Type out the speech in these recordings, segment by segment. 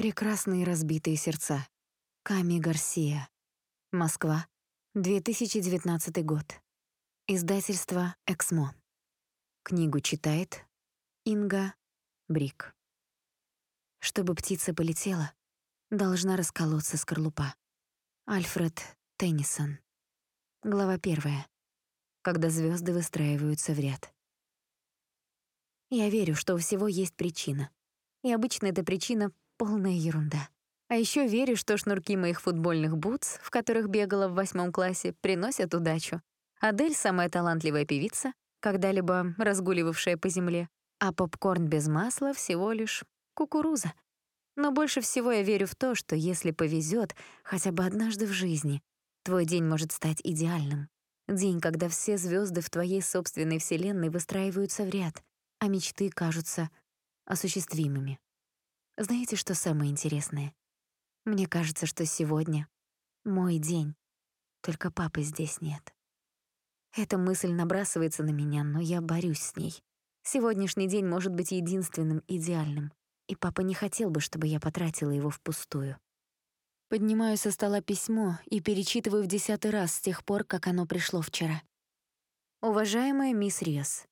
Прекрасные разбитые сердца. Ками Гарсия. Москва. 2019 год. Издательство «Эксмо». Книгу читает Инга Брик. Чтобы птица полетела, должна расколоться скорлупа. Альфред Теннисон. Глава первая. Когда звезды выстраиваются в ряд. Я верю, что у всего есть причина. И обычно эта причина — полная ерунда. А еще верю, что шнурки моих футбольных бутс, в которых бегала в восьмом классе, приносят удачу. Адель — самая талантливая певица, когда-либо разгуливавшая по земле, а попкорн без масла — всего лишь кукуруза. Но больше всего я верю в то, что если повезет, хотя бы однажды в жизни, твой день может стать идеальным. День, когда все звезды в твоей собственной вселенной выстраиваются в ряд, а мечты кажутся осуществимыми. Знаете, что самое интересное? Мне кажется, что сегодня мой день, только папы здесь нет. Эта мысль набрасывается на меня, но я борюсь с ней. Сегодняшний день может быть единственным идеальным, и папа не хотел бы, чтобы я потратила его впустую. Поднимаю со стола письмо и перечитываю в десятый раз с тех пор, как оно пришло вчера. Уважаемая мисс Риас,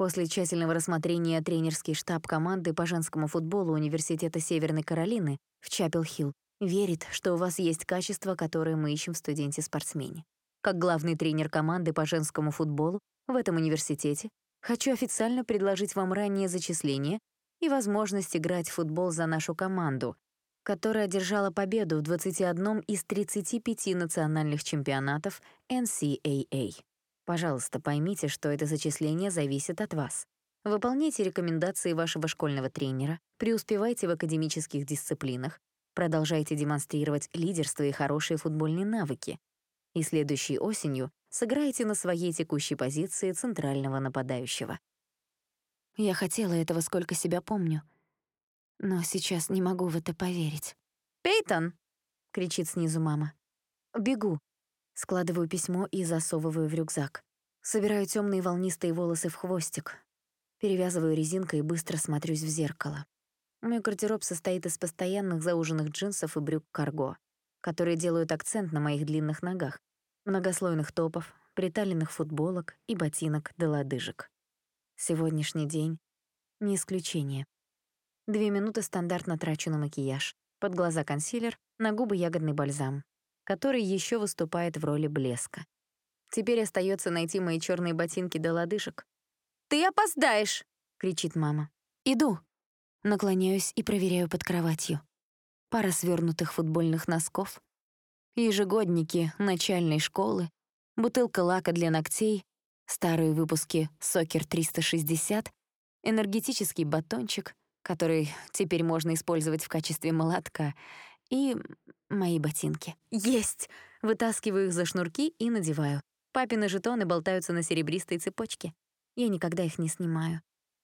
После тщательного рассмотрения тренерский штаб команды по женскому футболу Университета Северной Каролины в Чапел-Хилл верит, что у вас есть качества, которые мы ищем в студенте-спортсмене. Как главный тренер команды по женскому футболу в этом университете, хочу официально предложить вам раннее зачисление и возможность играть в футбол за нашу команду, которая одержала победу в 21 из 35 национальных чемпионатов NCAA. Пожалуйста, поймите, что это зачисление зависит от вас. Выполняйте рекомендации вашего школьного тренера, преуспевайте в академических дисциплинах, продолжайте демонстрировать лидерство и хорошие футбольные навыки. И следующей осенью сыграйте на своей текущей позиции центрального нападающего. Я хотела этого, сколько себя помню, но сейчас не могу в это поверить. «Пейтон!» — кричит снизу мама. «Бегу», Складываю письмо и засовываю в рюкзак. Собираю темные волнистые волосы в хвостик. Перевязываю резинкой и быстро смотрюсь в зеркало. Мой гардероб состоит из постоянных зауженных джинсов и брюк карго, которые делают акцент на моих длинных ногах, многослойных топов, приталенных футболок и ботинок до лодыжек. Сегодняшний день — не исключение. Две минуты стандартно трачу на макияж. Под глаза консилер, на губы ягодный бальзам который еще выступает в роли блеска. Теперь остается найти мои черные ботинки до лодыжек. «Ты опоздаешь!» — кричит мама. «Иду!» Наклоняюсь и проверяю под кроватью. Пара свернутых футбольных носков, ежегодники начальной школы, бутылка лака для ногтей, старые выпуски «Сокер 360», энергетический батончик, который теперь можно использовать в качестве молотка, и мои ботинки. Есть! Вытаскиваю их за шнурки и надеваю. Папины жетоны болтаются на серебристой цепочке. Я никогда их не снимаю.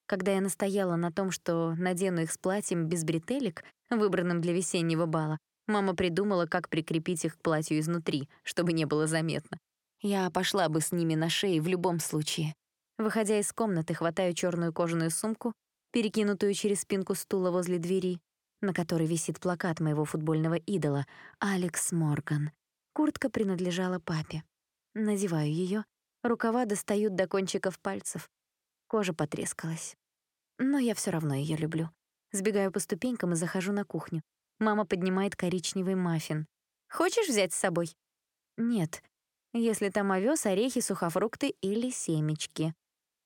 Когда я настояла на том, что надену их с платьем без бретелек, выбранным для весеннего бала, мама придумала, как прикрепить их к платью изнутри, чтобы не было заметно. Я пошла бы с ними на шее в любом случае. Выходя из комнаты, хватаю черную кожаную сумку, перекинутую через спинку стула возле двери, на которой висит плакат моего футбольного идола Алекс Морган. Куртка принадлежала папе. Надеваю ее, рукава достают до кончиков пальцев. Кожа потрескалась. Но я все равно ее люблю. Сбегаю по ступенькам и захожу на кухню. Мама поднимает коричневый маффин. «Хочешь взять с собой?» «Нет, если там овес, орехи, сухофрукты или семечки».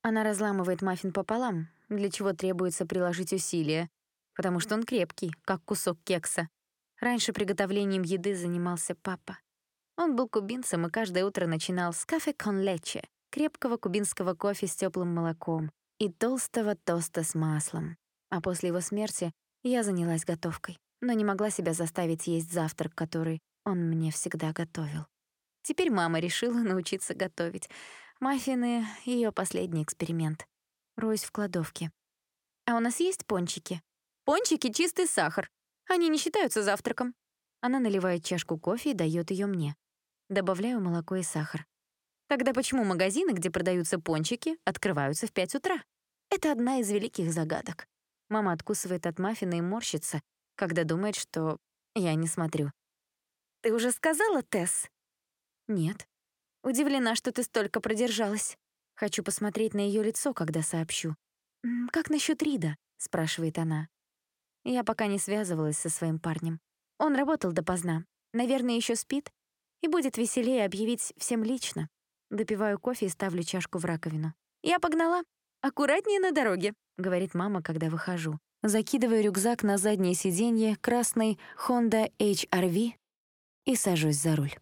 Она разламывает маффин пополам, для чего требуется приложить усилия потому что он крепкий, как кусок кекса. Раньше приготовлением еды занимался папа. Он был кубинцем и каждое утро начинал с кафе кон лече, крепкого кубинского кофе с теплым молоком и толстого тоста с маслом. А после его смерти я занялась готовкой, но не могла себя заставить есть завтрак, который он мне всегда готовил. Теперь мама решила научиться готовить. Маффины — ее последний эксперимент. Роюсь в кладовке. «А у нас есть пончики?» Пончики — чистый сахар. Они не считаются завтраком. Она наливает чашку кофе и дает ее мне. Добавляю молоко и сахар. Тогда почему магазины, где продаются пончики, открываются в 5 утра? Это одна из великих загадок. Мама откусывает от маффина и морщится, когда думает, что я не смотрю. «Ты уже сказала, Тесс?» «Нет». «Удивлена, что ты столько продержалась». Хочу посмотреть на ее лицо, когда сообщу. «Как насчет Рида?» — спрашивает она. Я пока не связывалась со своим парнем. Он работал допоздна. Наверное, еще спит. И будет веселее объявить всем лично. Допиваю кофе и ставлю чашку в раковину. «Я погнала. Аккуратнее на дороге», — говорит мама, когда выхожу. Закидываю рюкзак на заднее сиденье красной Honda HR-V и сажусь за руль.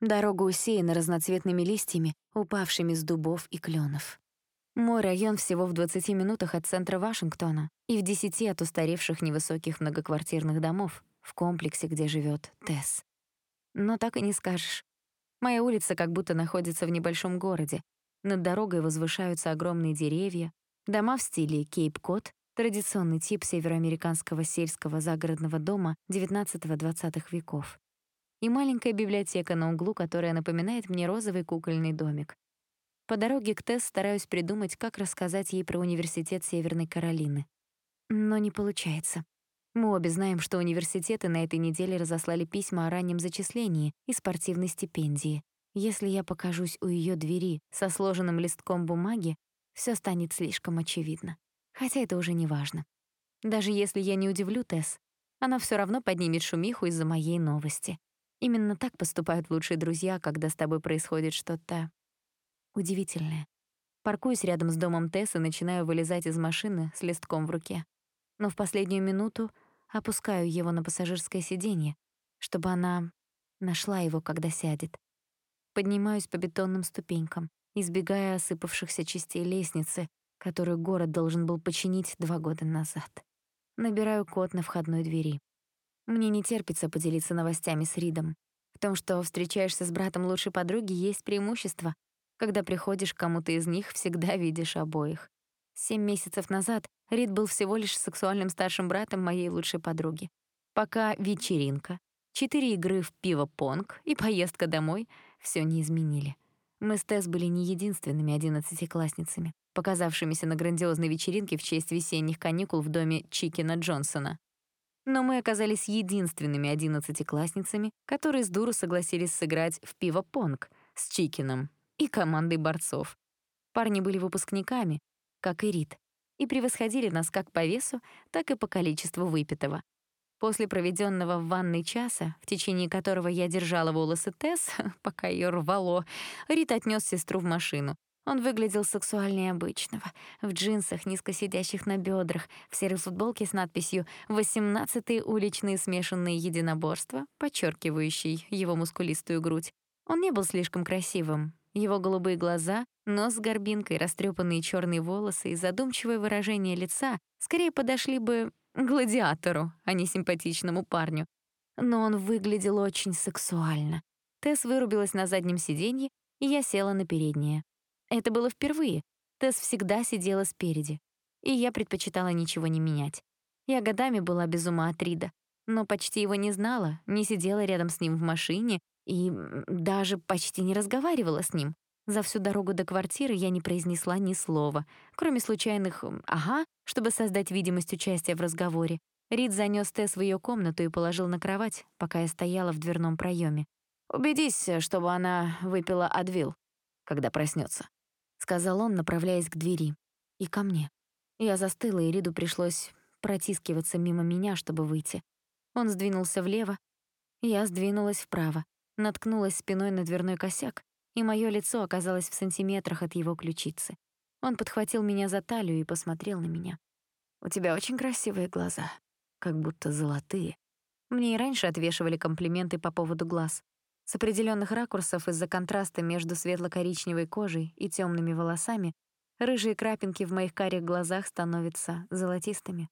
Дорога усеяна разноцветными листьями, упавшими с дубов и кленов. Мой район всего в 20 минутах от центра Вашингтона и в 10 от устаревших невысоких многоквартирных домов в комплексе, где живет Тесс. Но так и не скажешь. Моя улица как будто находится в небольшом городе. Над дорогой возвышаются огромные деревья, дома в стиле Кейп-Кот, традиционный тип североамериканского сельского загородного дома XIX-XX веков и маленькая библиотека на углу, которая напоминает мне розовый кукольный домик. По дороге к Тесс стараюсь придумать, как рассказать ей про университет Северной Каролины. Но не получается. Мы обе знаем, что университеты на этой неделе разослали письма о раннем зачислении и спортивной стипендии. Если я покажусь у ее двери со сложенным листком бумаги, все станет слишком очевидно. Хотя это уже не важно. Даже если я не удивлю Тесс, она все равно поднимет шумиху из-за моей новости. Именно так поступают лучшие друзья, когда с тобой происходит что-то удивительное. Паркуюсь рядом с домом Тесс и начинаю вылезать из машины с листком в руке. Но в последнюю минуту опускаю его на пассажирское сиденье, чтобы она нашла его, когда сядет. Поднимаюсь по бетонным ступенькам, избегая осыпавшихся частей лестницы, которую город должен был починить два года назад. Набираю код на входной двери. Мне не терпится поделиться новостями с Ридом. В том, что встречаешься с братом лучшей подруги, есть преимущество. Когда приходишь к кому-то из них, всегда видишь обоих. Семь месяцев назад Рид был всего лишь сексуальным старшим братом моей лучшей подруги. Пока вечеринка, четыре игры в пиво-понг и поездка домой все не изменили. Мы с Тесс были не единственными одиннадцатиклассницами, показавшимися на грандиозной вечеринке в честь весенних каникул в доме Чикена Джонсона. Но мы оказались единственными одиннадцатиклассницами, которые с дуру согласились сыграть в пиво-понг с Чикином и командой борцов. Парни были выпускниками, как и Рит, и превосходили нас как по весу, так и по количеству выпитого. После проведенного в ванной часа, в течение которого я держала волосы Тесс, пока ее рвало, Рит отнес сестру в машину, он выглядел сексуальнее обычного, в джинсах, низко сидящих на бедрах, в серой футболке с надписью «18-е уличные смешанные единоборства», подчеркивающей его мускулистую грудь. Он не был слишком красивым. Его голубые глаза, нос с горбинкой, растрепанные черные волосы и задумчивое выражение лица скорее подошли бы гладиатору, а не симпатичному парню. Но он выглядел очень сексуально. Тесс вырубилась на заднем сиденье, и я села на переднее. Это было впервые. Тесс всегда сидела спереди. И я предпочитала ничего не менять. Я годами была без ума от Рида, но почти его не знала, не сидела рядом с ним в машине и даже почти не разговаривала с ним. За всю дорогу до квартиры я не произнесла ни слова, кроме случайных «ага», чтобы создать видимость участия в разговоре. Рид занёс Тесс в её комнату и положил на кровать, пока я стояла в дверном проёме. «Убедись, чтобы она выпила Адвил, когда проснётся», сказал он, направляясь к двери. И ко мне. Я застыла, и Риду пришлось протискиваться мимо меня, чтобы выйти. Он сдвинулся влево, я сдвинулась вправо, наткнулась спиной на дверной косяк, и моё лицо оказалось в сантиметрах от его ключицы. Он подхватил меня за талию и посмотрел на меня. «У тебя очень красивые глаза, как будто золотые». Мне и раньше отвешивали комплименты по поводу глаз. С определенных ракурсов из-за контраста между светло-коричневой кожей и темными волосами рыжие крапинки в моих карих глазах становятся золотистыми.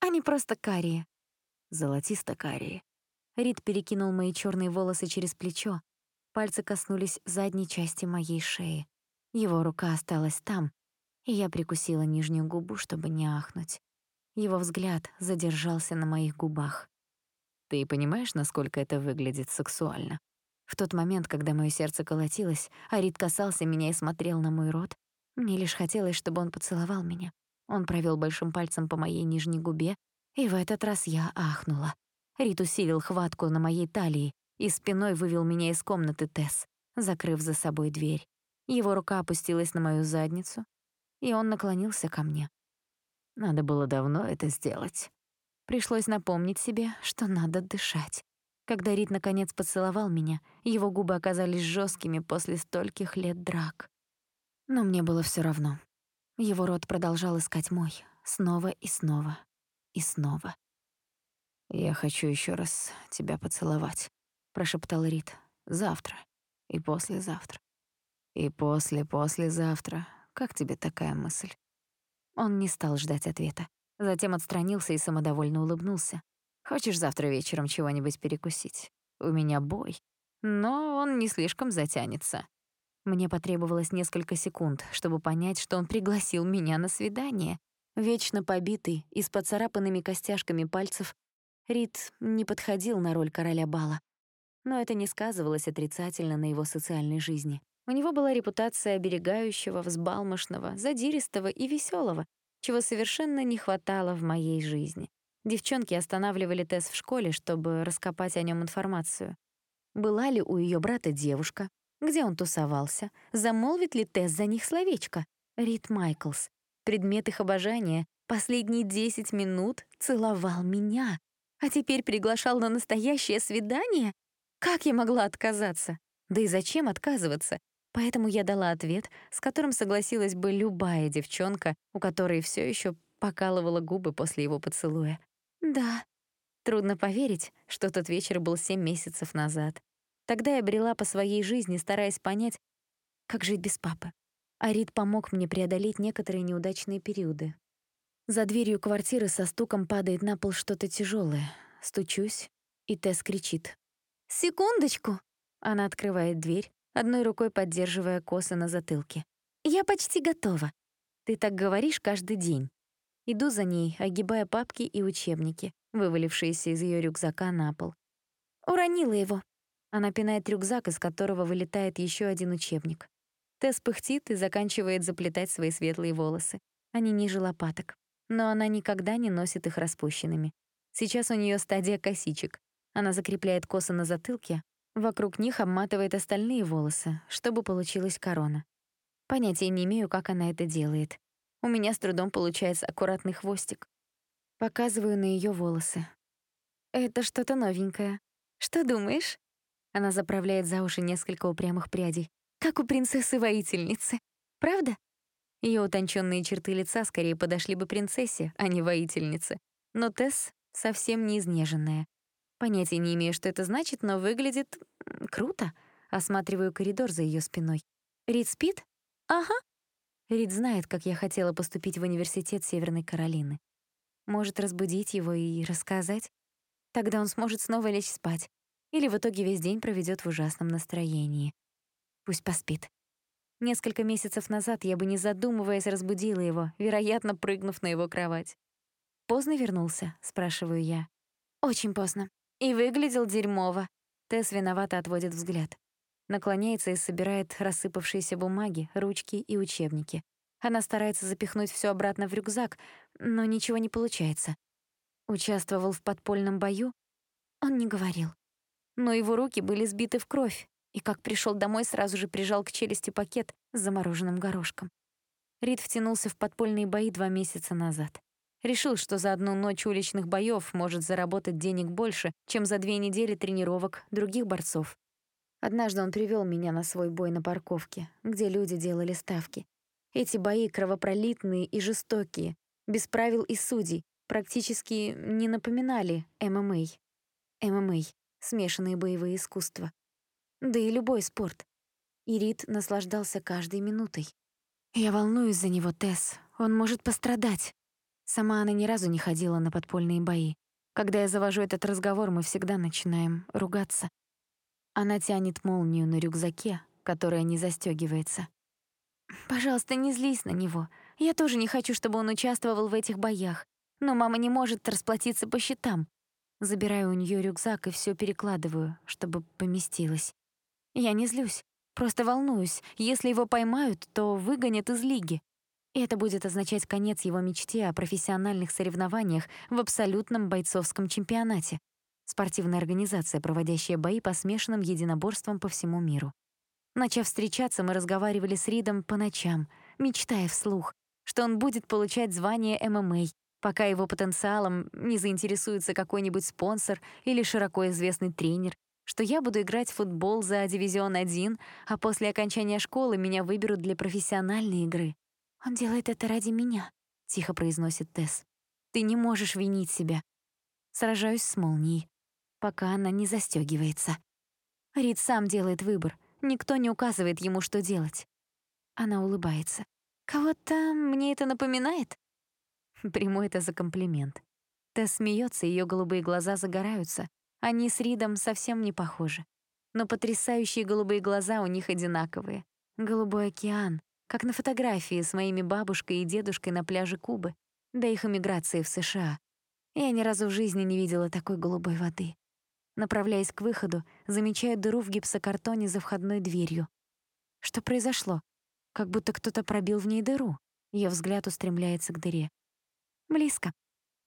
Они просто карие. Золотисто-карие. Рид перекинул мои черные волосы через плечо. Пальцы коснулись задней части моей шеи. Его рука осталась там, и я прикусила нижнюю губу, чтобы не ахнуть. Его взгляд задержался на моих губах. «Ты понимаешь, насколько это выглядит сексуально?» В тот момент, когда моё сердце колотилось, Арит касался меня и смотрел на мой рот, мне лишь хотелось, чтобы он поцеловал меня. Он провёл большим пальцем по моей нижней губе, И в этот раз я ахнула. Рит усилил хватку на моей талии и спиной вывел меня из комнаты Тесс, закрыв за собой дверь. Его рука опустилась на мою задницу, и он наклонился ко мне. Надо было давно это сделать. Пришлось напомнить себе, что надо дышать. Когда Рит наконец поцеловал меня, его губы оказались жесткими после стольких лет драк. Но мне было все равно. Его рот продолжал искать мой, снова и снова, и снова. «Я хочу еще раз тебя поцеловать», — прошептал Рит. «Завтра и послезавтра. И после-послезавтра. Как тебе такая мысль?» Он не стал ждать ответа. Затем отстранился и самодовольно улыбнулся. «Хочешь завтра вечером чего-нибудь перекусить? У меня бой. Но он не слишком затянется». Мне потребовалось несколько секунд, чтобы понять, что он пригласил меня на свидание. Вечно побитый и с поцарапанными костяшками пальцев, Рид не подходил на роль короля бала. Но это не сказывалось отрицательно на его социальной жизни. У него была репутация оберегающего, взбалмошного, задиристого и веселого, чего совершенно не хватало в моей жизни. Девчонки останавливали Тесс в школе, чтобы раскопать о нем информацию. Была ли у ее брата девушка? Где он тусовался? Замолвит ли Тесс за них словечко? Рид Майклс. Предмет их обожания последние 10 минут целовал меня, а теперь приглашал на настоящее свидание? Как я могла отказаться? Да и зачем отказываться? Поэтому я дала ответ, с которым согласилась бы любая девчонка, у которой все еще покалывала губы после его поцелуя. «Да». Трудно поверить, что тот вечер был семь месяцев назад. Тогда я брела по своей жизни, стараясь понять, как жить без папы. Арит помог мне преодолеть некоторые неудачные периоды. За дверью квартиры со стуком падает на пол что-то тяжелое. Стучусь, и Тесс кричит. «Секундочку!» Она открывает дверь, одной рукой поддерживая косы на затылке. «Я почти готова. Ты так говоришь каждый день». Иду за ней, огибая папки и учебники, вывалившиеся из ее рюкзака на пол. Уронила его. Она пинает рюкзак, из которого вылетает еще один учебник. Тесс пыхтит и заканчивает заплетать свои светлые волосы. Они ниже лопаток. Но она никогда не носит их распущенными. Сейчас у нее стадия косичек. Она закрепляет косы на затылке, Вокруг них обматывает остальные волосы, чтобы получилась корона. Понятия не имею, как она это делает. У меня с трудом получается аккуратный хвостик. Показываю на ее волосы. «Это что-то новенькое. Что думаешь?» Она заправляет за уши несколько упрямых прядей. «Как у принцессы-воительницы. Правда?» Ее утонченные черты лица скорее подошли бы принцессе, а не воительнице. Но Тесс совсем не изнеженная, Понятия не имею, что это значит, но выглядит круто. Осматриваю коридор за ее спиной. Рид спит? Ага. Рид знает, как я хотела поступить в университет Северной Каролины. Может, разбудить его и рассказать? Тогда он сможет снова лечь спать. Или в итоге весь день проведет в ужасном настроении. Пусть поспит. Несколько месяцев назад я бы, не задумываясь, разбудила его, вероятно, прыгнув на его кровать. «Поздно вернулся?» — спрашиваю я. «Очень поздно. И выглядел дерьмово. Тесс виновато отводит взгляд. Наклоняется и собирает рассыпавшиеся бумаги, ручки и учебники. Она старается запихнуть все обратно в рюкзак, но ничего не получается. Участвовал в подпольном бою? Он не говорил. Но его руки были сбиты в кровь, и как пришел домой, сразу же прижал к челюсти пакет с замороженным горошком. Рид втянулся в подпольные бои два месяца назад. Решил, что за одну ночь уличных боёв может заработать денег больше, чем за две недели тренировок других борцов. Однажды он привёл меня на свой бой на парковке, где люди делали ставки. Эти бои кровопролитные и жестокие, без правил и судей, практически не напоминали ММА. ММА — смешанные боевые искусства. Да и любой спорт. И Рид наслаждался каждой минутой. «Я волнуюсь за него, Тесс. Он может пострадать». Сама она ни разу не ходила на подпольные бои. Когда я завожу этот разговор, мы всегда начинаем ругаться. Она тянет молнию на рюкзаке, которая не застёгивается. «Пожалуйста, не злись на него. Я тоже не хочу, чтобы он участвовал в этих боях. Но мама не может расплатиться по счетам. Забираю у неё рюкзак и всё перекладываю, чтобы поместилось. Я не злюсь, просто волнуюсь. Если его поймают, то выгонят из лиги. И это будет означать конец его мечте о профессиональных соревнованиях в абсолютном бойцовском чемпионате. Спортивная организация, проводящая бои по смешанным единоборствам по всему миру. Начав встречаться, мы разговаривали с Ридом по ночам, мечтая вслух, что он будет получать звание ММА, пока его потенциалом не заинтересуется какой-нибудь спонсор или широко известный тренер, что я буду играть в футбол за Дивизион 1, а после окончания школы меня выберут для профессиональной игры. «Он делает это ради меня», — тихо произносит Тесс. «Ты не можешь винить себя». Сражаюсь с молнией, пока она не застёгивается. Рид сам делает выбор, никто не указывает ему, что делать. Она улыбается. «Кого-то мне это напоминает?» Приму это за комплимент. Тесс смеется, ее голубые глаза загораются. Они с Ридом совсем не похожи. Но потрясающие голубые глаза у них одинаковые. Голубой океан, как на фотографии с моими бабушкой и дедушкой на пляже Кубы, до их эмиграции в США. Я ни разу в жизни не видела такой голубой воды. Направляясь к выходу, замечаю дыру в гипсокартоне за входной дверью. Что произошло? Как будто кто-то пробил в ней дыру. Ее взгляд устремляется к дыре. Близко.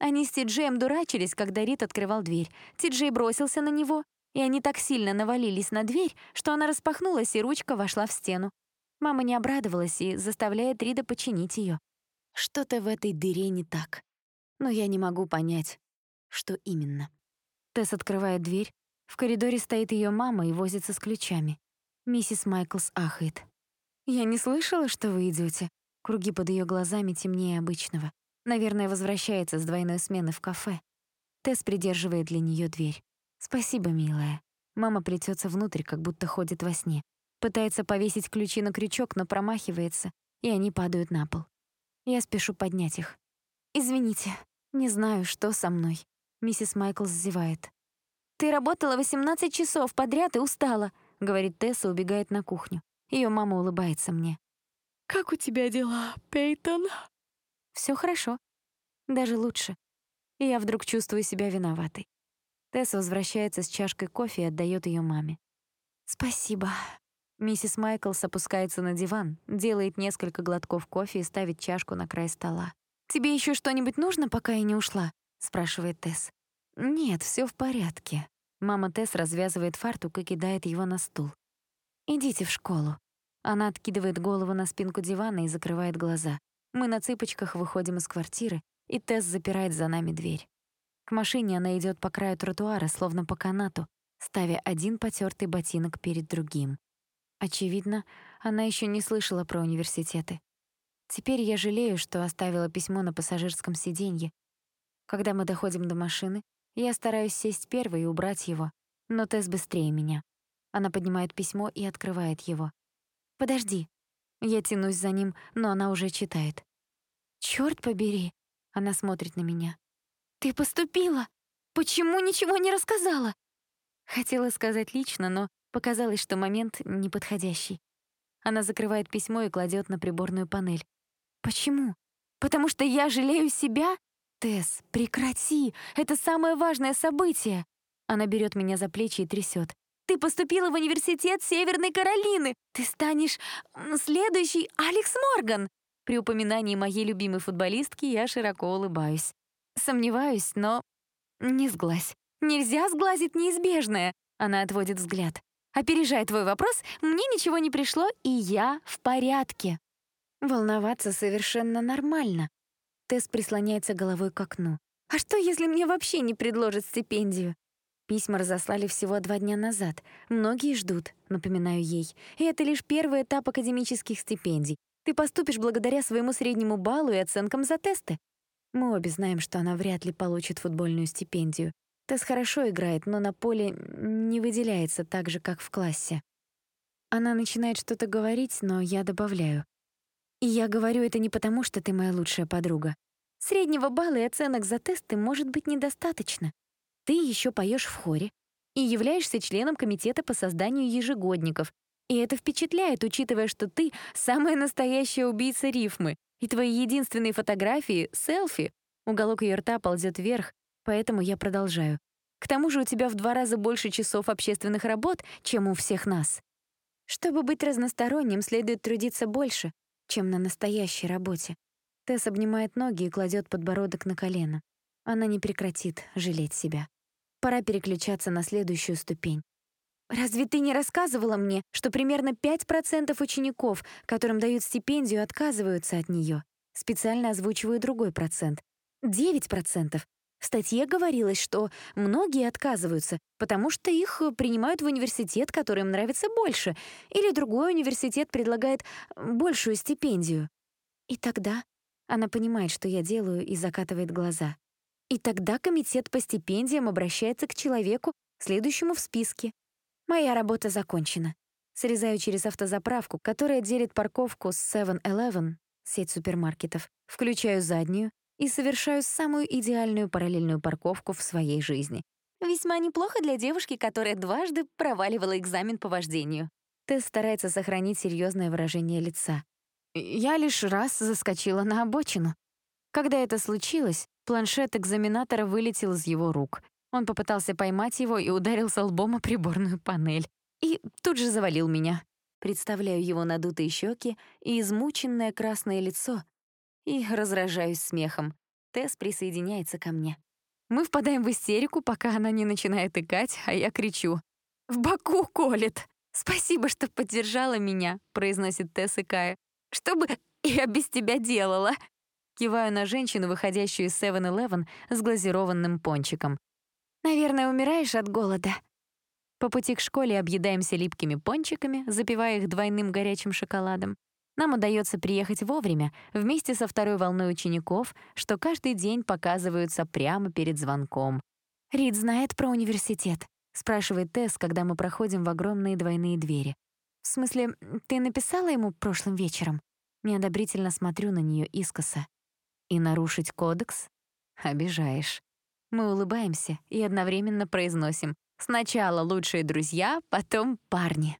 Они с Ти-Джеем дурачились, когда Рит открывал дверь. Ти-Джей бросился на него, и они так сильно навалились на дверь, что она распахнулась, и ручка вошла в стену. Мама не обрадовалась и заставляет Рида починить ее. Что-то в этой дыре не так. Но я не могу понять, что именно. Тесс открывает дверь. В коридоре стоит ее мама и возится с ключами. Миссис Майклс ахает. «Я не слышала, что вы идете. Круги под ее глазами темнее обычного. Наверное, возвращается с двойной смены в кафе. Тесс придерживает для нее дверь. «Спасибо, милая». Мама плетется внутрь, как будто ходит во сне. Пытается повесить ключи на крючок, но промахивается, и они падают на пол. Я спешу поднять их. «Извините, не знаю, что со мной». Миссис Майклс зевает. «Ты работала 18 часов подряд и устала», — говорит Тесса, убегает на кухню. Ее мама улыбается мне. «Как у тебя дела, Пейтон?» Все хорошо. Даже лучше. И я вдруг чувствую себя виноватой. Тесс возвращается с чашкой кофе и отдает ее маме. «Спасибо». Миссис Майклс опускается на диван, делает несколько глотков кофе и ставит чашку на край стола. «Тебе еще что-нибудь нужно, пока я не ушла?» — спрашивает Тесс. «Нет, все в порядке». Мама Тесс развязывает фартук и кидает его на стул. «Идите в школу». Она откидывает голову на спинку дивана и закрывает глаза. Мы на цыпочках выходим из квартиры, и Тесс запирает за нами дверь. К машине она идет по краю тротуара, словно по канату, ставя один потертый ботинок перед другим. Очевидно, она еще не слышала про университеты. Теперь я жалею, что оставила письмо на пассажирском сиденье. Когда мы доходим до машины, я стараюсь сесть первой и убрать его, но Тесс быстрее меня. Она поднимает письмо и открывает его. «Подожди», я тянусь за ним, но она уже читает. «Чёрт побери!» Она смотрит на меня. «Ты поступила! Почему ничего не рассказала?» Хотела сказать лично, но показалось, что момент неподходящий. Она закрывает письмо и кладет на приборную панель. «Почему? Потому что я жалею себя? Тесс, прекрати! Это самое важное событие!» Она берет меня за плечи и трясет. Ты поступила в университет Северной Каролины. Ты станешь следующий Алекс Морган. При упоминании моей любимой футболистки я широко улыбаюсь. Сомневаюсь, но не сглазь. Нельзя сглазить неизбежное. Она отводит взгляд. Опережая твой вопрос, мне ничего не пришло, и я в порядке. Волноваться совершенно нормально. Тесс прислоняется головой к окну. А что, если мне вообще не предложат стипендию? Письма разослали всего два дня назад. Многие ждут, напоминаю ей. И это лишь первый этап академических стипендий. Ты поступишь благодаря своему среднему баллу и оценкам за тесты. Мы обе знаем, что она вряд ли получит футбольную стипендию. Тесс хорошо играет, но на поле не выделяется так же, как в классе. Она начинает что-то говорить, но я добавляю. И я говорю это не потому, что ты моя лучшая подруга. Среднего балла и оценок за тесты может быть недостаточно. Ты еще поешь в хоре и являешься членом комитета по созданию ежегодников. И это впечатляет, учитывая, что ты самая настоящая убийца рифмы, и твои единственные фотографии — селфи. Уголок ее рта ползет вверх, поэтому я продолжаю. К тому же у тебя в два раза больше часов общественных работ, чем у всех нас. Чтобы быть разносторонним, следует трудиться больше. чем на настоящей работе. Тесс обнимает ноги и кладет подбородок на колено. Она не прекратит жалеть себя. Пора переключаться на следующую ступень. «Разве ты не рассказывала мне, что примерно 5% учеников, которым дают стипендию, отказываются от нее? Специально озвучиваю другой процент. 9%. В статье говорилось, что многие отказываются, потому что их принимают в университет, который им нравится больше, или другой университет предлагает большую стипендию. И тогда она понимает, что я делаю, и закатывает глаза. И тогда комитет по стипендиям обращается к человеку, следующему в списке. Моя работа закончена. Срезаю через автозаправку, которая делит парковку с 7-Eleven, сеть супермаркетов, включаю заднюю и совершаю самую идеальную параллельную парковку в своей жизни. Весьма неплохо для девушки, которая дважды проваливала экзамен по вождению. Тесс старается сохранить серьезное выражение лица. Я лишь раз заскочила на обочину. Когда это случилось, планшет экзаменатора вылетел из его рук. Он попытался поймать его и ударился лбом о приборную панель. И тут же завалил меня. Представляю его надутые щеки и измученное красное лицо, и разражаюсь смехом. Тесс присоединяется ко мне. Мы впадаем в истерику, пока она не начинает икать, а я кричу. «В боку колет!» «Спасибо, что поддержала меня», — произносит Тесс икая. «Что бы я без тебя делала?» Киваю на женщину, выходящую из 7-Eleven с глазированным пончиком. «Наверное, умираешь от голода». По пути к школе объедаемся липкими пончиками, запивая их двойным горячим шоколадом. Нам удается приехать вовремя, вместе со второй волной учеников, что каждый день показываются прямо перед звонком. «Рид знает про университет?» — спрашивает Тесс, когда мы проходим в огромные двойные двери. «В смысле, ты написала ему прошлым вечером?» Неодобрительно смотрю на нее искоса. «И нарушить кодекс? Обижаешь». Мы улыбаемся и одновременно произносим «Сначала лучшие друзья, потом парни».